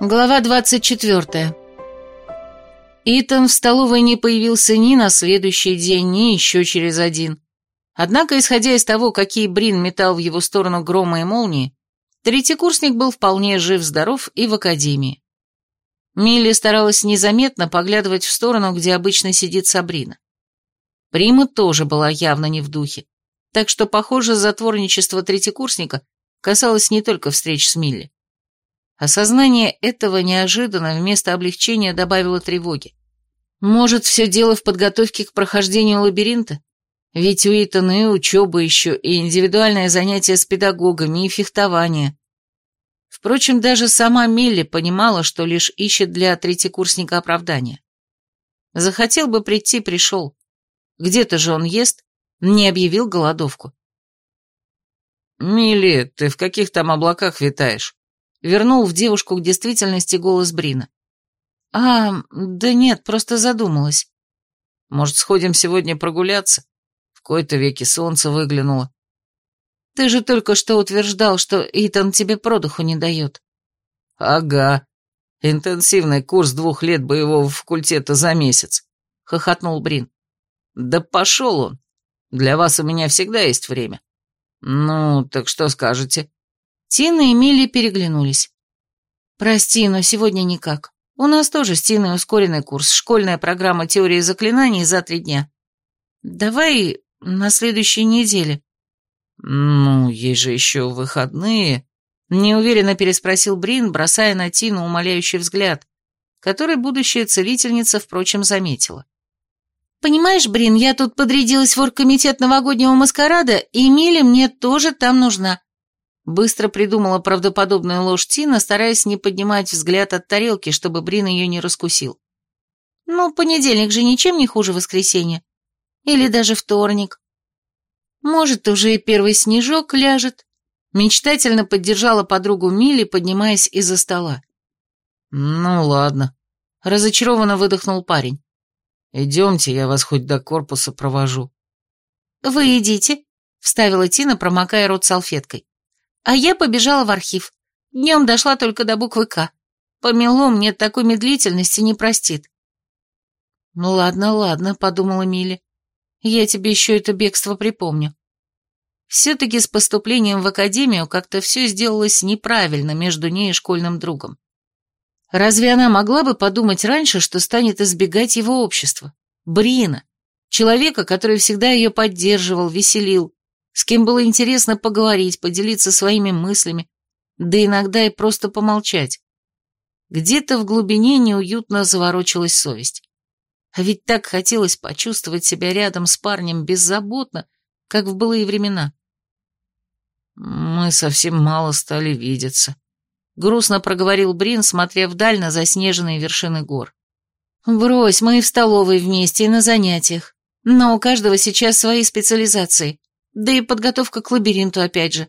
Глава 24. Итан в столовой не появился ни на следующий день, ни еще через один. Однако, исходя из того, какие Брин метал в его сторону грома и молнии, третьекурсник был вполне жив-здоров и в академии. Милли старалась незаметно поглядывать в сторону, где обычно сидит Сабрина. Прима тоже была явно не в духе, так что, похоже, затворничество третьекурсника касалось не только встреч с Милли. Осознание этого неожиданно вместо облегчения добавило тревоги. Может, все дело в подготовке к прохождению лабиринта? Ведь у Итана и учеба еще, и индивидуальное занятие с педагогами, и фехтование. Впрочем, даже сама Милли понимала, что лишь ищет для третьекурсника оправдания. Захотел бы прийти, пришел. Где-то же он ест, не объявил голодовку. «Милли, ты в каких там облаках витаешь?» Вернул в девушку к действительности голос Брина. «А, да нет, просто задумалась». «Может, сходим сегодня прогуляться? В кои-то веки солнце выглянуло». «Ты же только что утверждал, что Итан тебе продуху не дает». «Ага. Интенсивный курс двух лет боевого факультета за месяц», — хохотнул Брин. «Да пошел он. Для вас у меня всегда есть время». «Ну, так что скажете?» Тина и Милли переглянулись. «Прости, но сегодня никак. У нас тоже с Тиной ускоренный курс, школьная программа теории заклинаний за три дня. Давай на следующей неделе». «Ну, есть же еще выходные», — неуверенно переспросил Брин, бросая на Тину умоляющий взгляд, который будущая целительница, впрочем, заметила. «Понимаешь, Брин, я тут подрядилась в оргкомитет новогоднего маскарада, и Миле мне тоже там нужна. Быстро придумала правдоподобную ложь Тина, стараясь не поднимать взгляд от тарелки, чтобы Брин ее не раскусил. «Ну, понедельник же ничем не хуже воскресенья. Или даже вторник. Может, уже и первый снежок ляжет». Мечтательно поддержала подругу Милли, поднимаясь из-за стола. «Ну, ладно», — разочарованно выдохнул парень. «Идемте, я вас хоть до корпуса провожу». «Вы идите», — вставила Тина, промокая рот салфеткой. А я побежала в архив. Днем дошла только до буквы «К». Помело мне такой медлительности не простит. «Ну ладно, ладно», — подумала Милли. «Я тебе еще это бегство припомню». Все-таки с поступлением в академию как-то все сделалось неправильно между ней и школьным другом. Разве она могла бы подумать раньше, что станет избегать его общества? Брина, человека, который всегда ее поддерживал, веселил, с кем было интересно поговорить, поделиться своими мыслями, да иногда и просто помолчать. Где-то в глубине неуютно заворочилась совесть. А ведь так хотелось почувствовать себя рядом с парнем беззаботно, как в былые времена. «Мы совсем мало стали видеться», — грустно проговорил Брин, смотря вдаль на заснеженные вершины гор. «Брось, мы и в столовой вместе, и на занятиях. Но у каждого сейчас свои специализации. Да и подготовка к лабиринту опять же.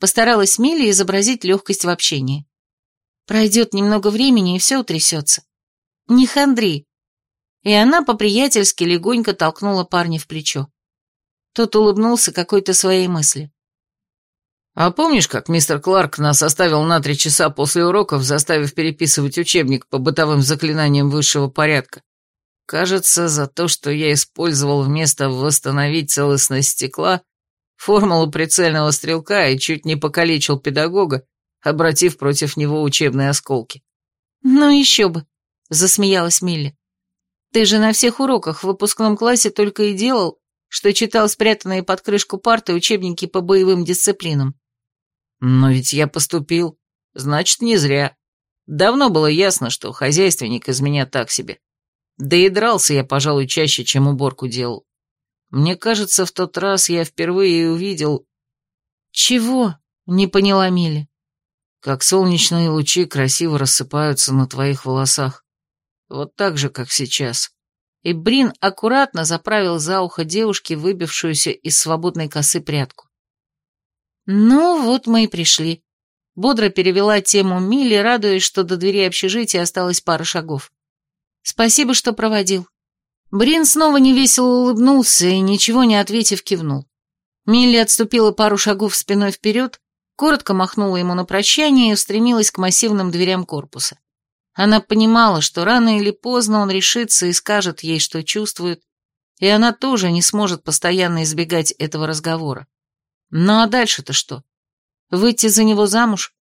Постаралась Милли изобразить легкость в общении. Пройдет немного времени, и все утрясется. Не хандри. И она по-приятельски легонько толкнула парня в плечо. Тот улыбнулся какой-то своей мысли. «А помнишь, как мистер Кларк нас оставил на три часа после уроков, заставив переписывать учебник по бытовым заклинаниям высшего порядка? Кажется, за то, что я использовал вместо «восстановить целостность стекла» формулу прицельного стрелка и чуть не покалечил педагога, обратив против него учебные осколки. «Ну еще бы», — засмеялась Милли. «Ты же на всех уроках в выпускном классе только и делал, что читал спрятанные под крышку парты учебники по боевым дисциплинам». «Но ведь я поступил. Значит, не зря. Давно было ясно, что хозяйственник из меня так себе. Да и дрался я, пожалуй, чаще, чем уборку делал. Мне кажется, в тот раз я впервые увидел... Чего? Не поняла Милли. Как солнечные лучи красиво рассыпаются на твоих волосах. Вот так же, как сейчас. И Брин аккуратно заправил за ухо девушки, выбившуюся из свободной косы прядку. «Ну, вот мы и пришли», — бодро перевела тему Милли, радуясь, что до двери общежития осталось пара шагов. «Спасибо, что проводил. Брин снова невесело улыбнулся и, ничего не ответив, кивнул. Милли отступила пару шагов спиной вперед, коротко махнула ему на прощание и устремилась к массивным дверям корпуса. Она понимала, что рано или поздно он решится и скажет ей, что чувствует, и она тоже не сможет постоянно избегать этого разговора. Ну а дальше-то что? Выйти за него замуж?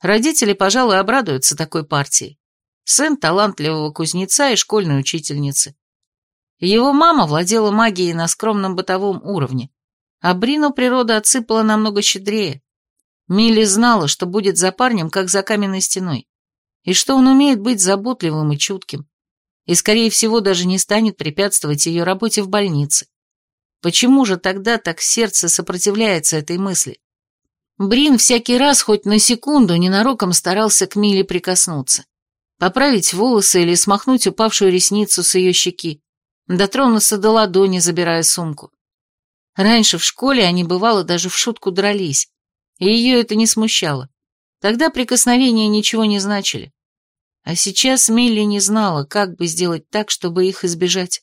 Родители, пожалуй, обрадуются такой партии. Сын талантливого кузнеца и школьной учительницы. Его мама владела магией на скромном бытовом уровне, а Брину природа отсыпала намного щедрее. Милли знала, что будет за парнем, как за каменной стеной, и что он умеет быть заботливым и чутким, и, скорее всего, даже не станет препятствовать ее работе в больнице. Почему же тогда так сердце сопротивляется этой мысли? Брин всякий раз хоть на секунду ненароком старался к Миле прикоснуться. Поправить волосы или смахнуть упавшую ресницу с ее щеки, дотронуться до ладони, забирая сумку. Раньше в школе они, бывало, даже в шутку дрались, и ее это не смущало. Тогда прикосновения ничего не значили. А сейчас Милли не знала, как бы сделать так, чтобы их избежать.